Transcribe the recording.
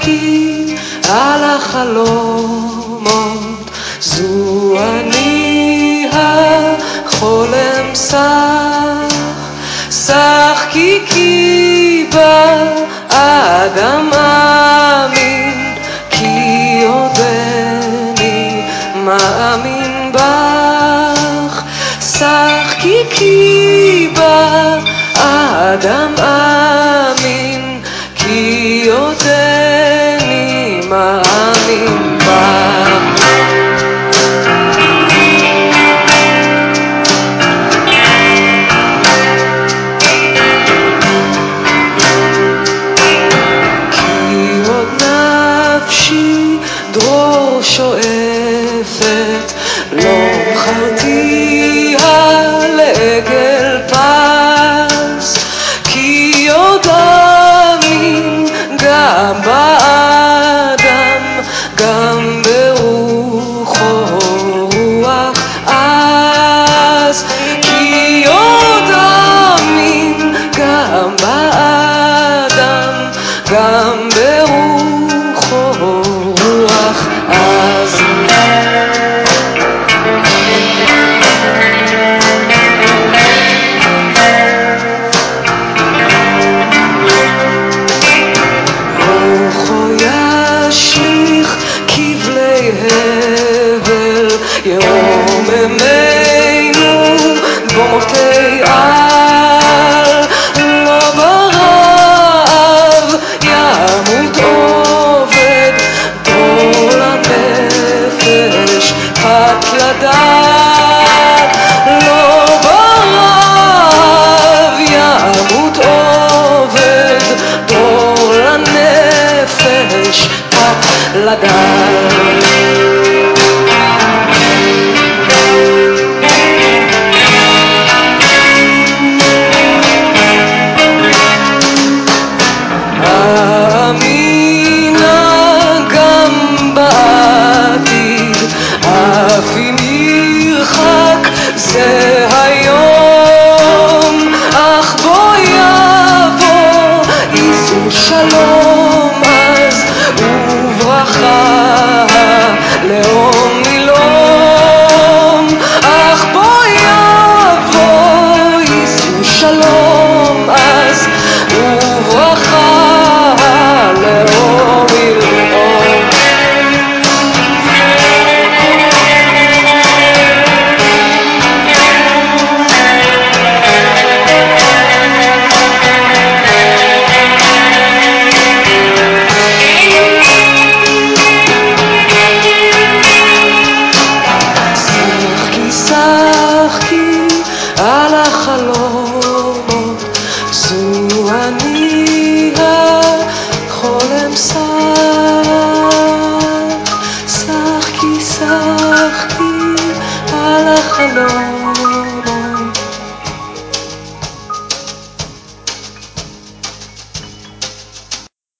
כי על החלומות. זו אני החולם סך, סך כי כי באדם כי עודני מאמין בך, סך כי כי באדם נוספת. לא חרתי על עגל פס כי יודעים גם באדם גם ברוחו. la da. החלום, זו אני